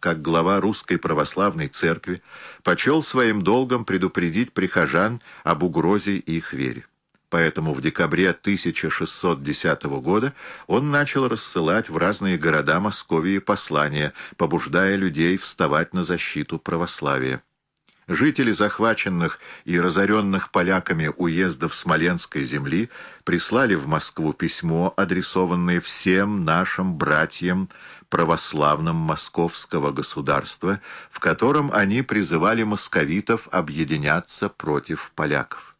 как глава Русской Православной Церкви, почел своим долгом предупредить прихожан об угрозе их вере. Поэтому в декабре 1610 года он начал рассылать в разные города Московии послания, побуждая людей вставать на защиту православия. Жители захваченных и разоренных поляками уездов Смоленской земли прислали в Москву письмо, адресованное всем нашим братьям православным московского государства, в котором они призывали московитов объединяться против поляков.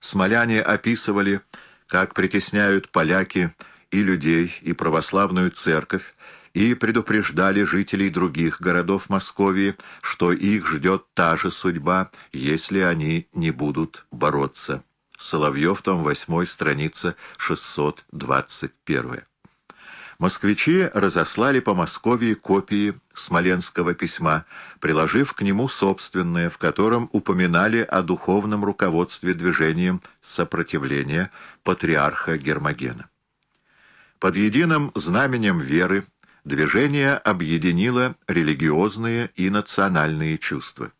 Смоляне описывали, как притесняют поляки и людей, и православную церковь, и предупреждали жителей других городов Московии, что их ждет та же судьба, если они не будут бороться. Соловьев, том 8, страница 621. Москвичи разослали по Москве копии Смоленского письма, приложив к нему собственное, в котором упоминали о духовном руководстве движением сопротивления патриарха Гермогена. Под единым знаменем веры движение объединило религиозные и национальные чувства.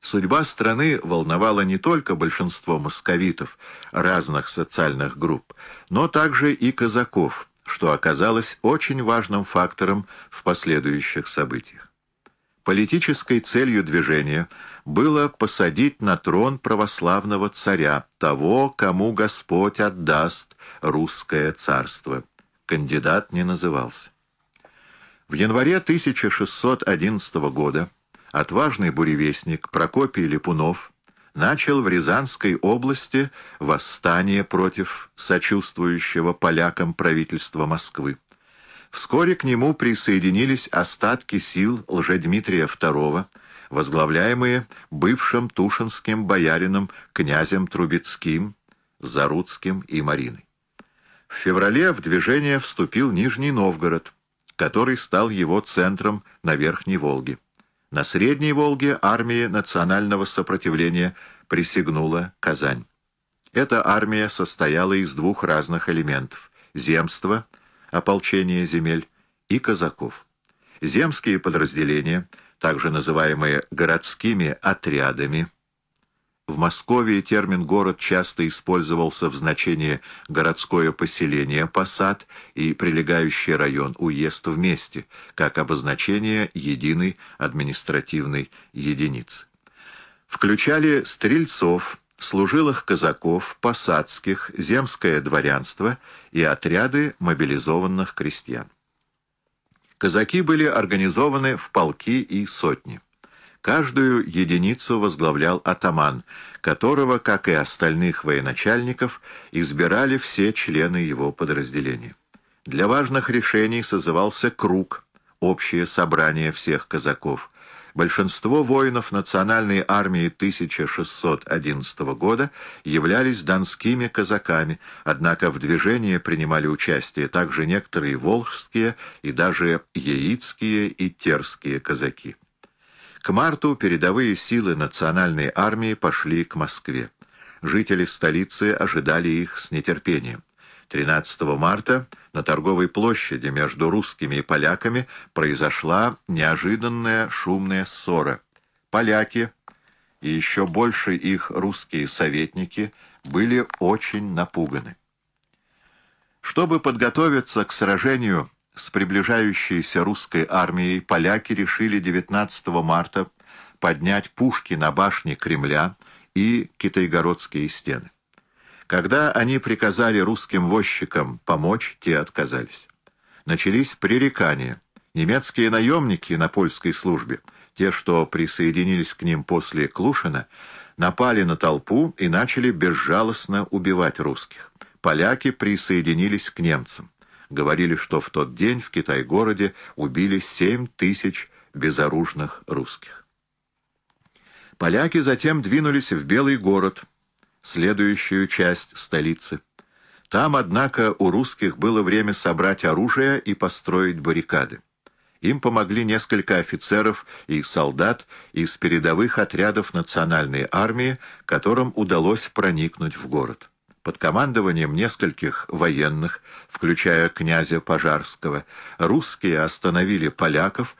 Судьба страны волновала не только большинство московитов разных социальных групп, но также и казаков, что оказалось очень важным фактором в последующих событиях. Политической целью движения было посадить на трон православного царя, того, кому Господь отдаст русское царство. Кандидат не назывался. В январе 1611 года отважный буревестник Прокопий Липунов начал в Рязанской области восстание против сочувствующего полякам правительства Москвы. Вскоре к нему присоединились остатки сил Лжедмитрия II, возглавляемые бывшим тушинским боярином князем Трубецким, Заруцким и Мариной. В феврале в движение вступил Нижний Новгород, который стал его центром на Верхней Волге. На Средней Волге армии национального сопротивления присягнула Казань. Эта армия состояла из двух разных элементов – земства, ополчения земель, и казаков. Земские подразделения, также называемые городскими отрядами – в Москве термин «город» часто использовался в значении «городское поселение», «посад» и прилегающий район «уезд» вместе, как обозначение единой административной единицы. Включали стрельцов, служилых казаков, посадских, земское дворянство и отряды мобилизованных крестьян. Казаки были организованы в полки и сотни. Каждую единицу возглавлял атаман, которого, как и остальных военачальников, избирали все члены его подразделения. Для важных решений созывался круг, общее собрание всех казаков. Большинство воинов национальной армии 1611 года являлись донскими казаками, однако в движении принимали участие также некоторые волжские и даже яицкие и терские казаки. К марту передовые силы национальной армии пошли к Москве. Жители столицы ожидали их с нетерпением. 13 марта на торговой площади между русскими и поляками произошла неожиданная шумная ссора. Поляки и еще больше их русские советники были очень напуганы. Чтобы подготовиться к сражению с приближающейся русской армией поляки решили 19 марта поднять пушки на башне Кремля и Китайгородские стены. Когда они приказали русским возчикам помочь, те отказались. Начались пререкания. Немецкие наемники на польской службе, те, что присоединились к ним после Клушина, напали на толпу и начали безжалостно убивать русских. Поляки присоединились к немцам говорили, что в тот день в Китай-городе убили 7 тысяч безоружных русских. Поляки затем двинулись в Белый город, следующую часть столицы. Там, однако, у русских было время собрать оружие и построить баррикады. Им помогли несколько офицеров и солдат из передовых отрядов национальной армии, которым удалось проникнуть в город. Под командованием нескольких военных, включая князя Пожарского, русские остановили поляков,